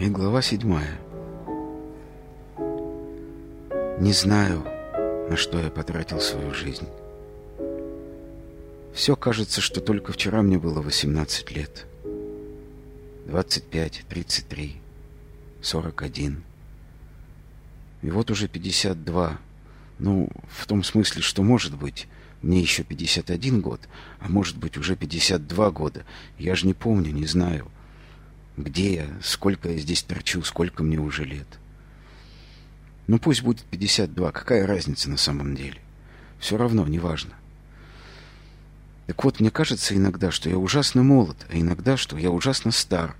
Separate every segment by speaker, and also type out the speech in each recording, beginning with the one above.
Speaker 1: И глава седьмая. Не знаю, на что я потратил свою жизнь. Все кажется, что только вчера мне было 18 лет. 25, 33, 41. И вот уже 52. Ну, в том смысле, что, может быть, мне еще 51 год, а может быть, уже 52 года. Я же не помню, не знаю, где я, сколько я здесь торчу, сколько мне уже лет. Ну, пусть будет 52, какая разница на самом деле? Все равно, неважно. Так вот, мне кажется иногда, что я ужасно молод, а иногда, что я ужасно стар.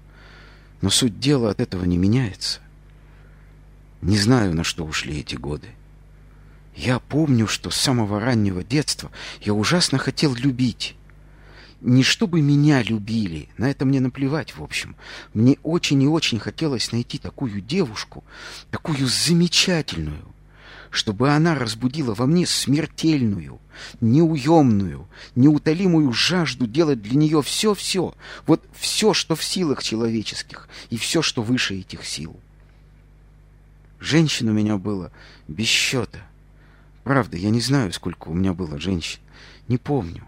Speaker 1: Но суть дела от этого не меняется. Не знаю, на что ушли эти годы. Я помню, что с самого раннего детства я ужасно хотел любить. Не чтобы меня любили, на это мне наплевать, в общем. Мне очень и очень хотелось найти такую девушку, такую замечательную, чтобы она разбудила во мне смертельную, неуемную, неутолимую жажду делать для нее все-все, вот все, что в силах человеческих, и все, что выше этих сил. Женщин у меня было без счета. Правда, я не знаю, сколько у меня было женщин. Не помню.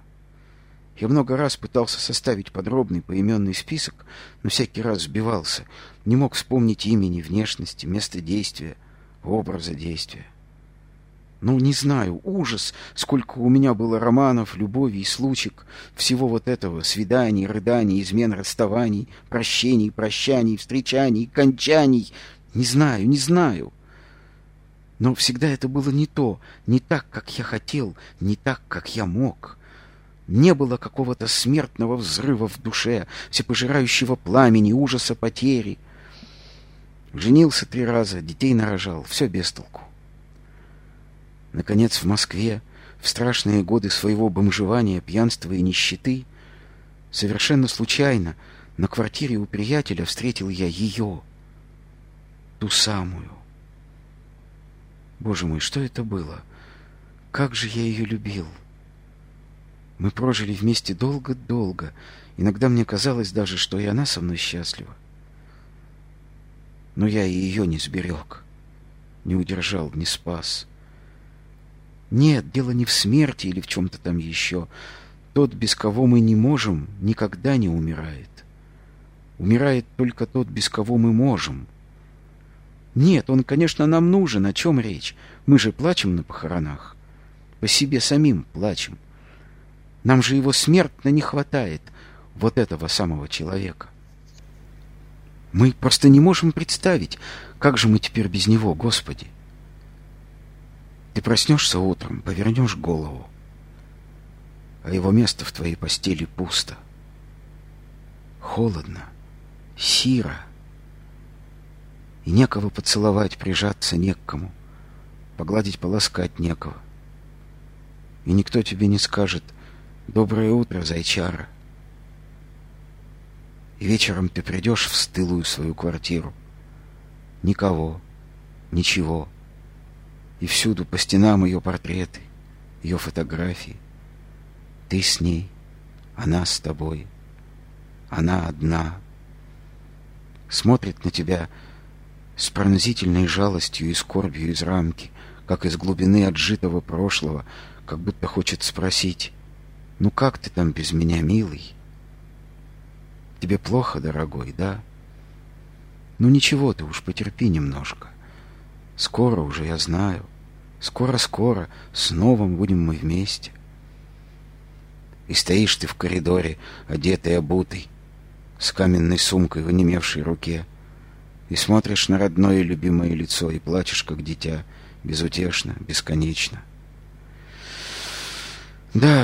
Speaker 1: Я много раз пытался составить подробный поименный список, но всякий раз сбивался. Не мог вспомнить имени, внешности, места действия, образа действия. Ну, не знаю, ужас, сколько у меня было романов, любови и случаев, всего вот этого, свиданий, рыданий, измен, расставаний, прощений, прощаний, встречаний, кончаний. Не знаю, не знаю. Но всегда это было не то, не так, как я хотел, не так, как я мог. Не было какого-то смертного взрыва в душе, всепожирающего пламени, ужаса потери. Женился три раза, детей нарожал, все без толку. Наконец, в Москве, в страшные годы своего бомжевания, пьянства и нищеты, совершенно случайно на квартире у приятеля встретил я ее, ту самую. Боже мой, что это было? Как же я ее любил! Мы прожили вместе долго-долго. Иногда мне казалось даже, что и она со мной счастлива. Но я и ее не сберег, не удержал, не спас. Нет, дело не в смерти или в чем-то там еще. Тот, без кого мы не можем, никогда не умирает. Умирает только тот, без кого мы можем. Нет, он, конечно, нам нужен. О чем речь? Мы же плачем на похоронах. По себе самим плачем. Нам же его смертно не хватает, вот этого самого человека. Мы просто не можем представить, как же мы теперь без него, Господи. Ты проснешься утром, повернешь голову, а его место в твоей постели пусто. Холодно, сиро, и некого поцеловать, прижаться не к кому, погладить, полоскать некого. И никто тебе не скажет «Доброе утро, зайчара». И вечером ты придешь в стылую свою квартиру. Никого, ничего — и всюду по стенам ее портреты, ее фотографии. Ты с ней, она с тобой, она одна. Смотрит на тебя с пронзительной жалостью и скорбью из рамки, как из глубины отжитого прошлого, как будто хочет спросить, «Ну как ты там без меня, милый?» «Тебе плохо, дорогой, да?» «Ну ничего, ты уж потерпи немножко. Скоро уже, я знаю. Скоро-скоро снова будем мы вместе. И стоишь ты в коридоре, одетый, обутый, с каменной сумкой в онемевшей руке, и смотришь на родное и любимое лицо, и плачешь, как дитя, безутешно, бесконечно. Да,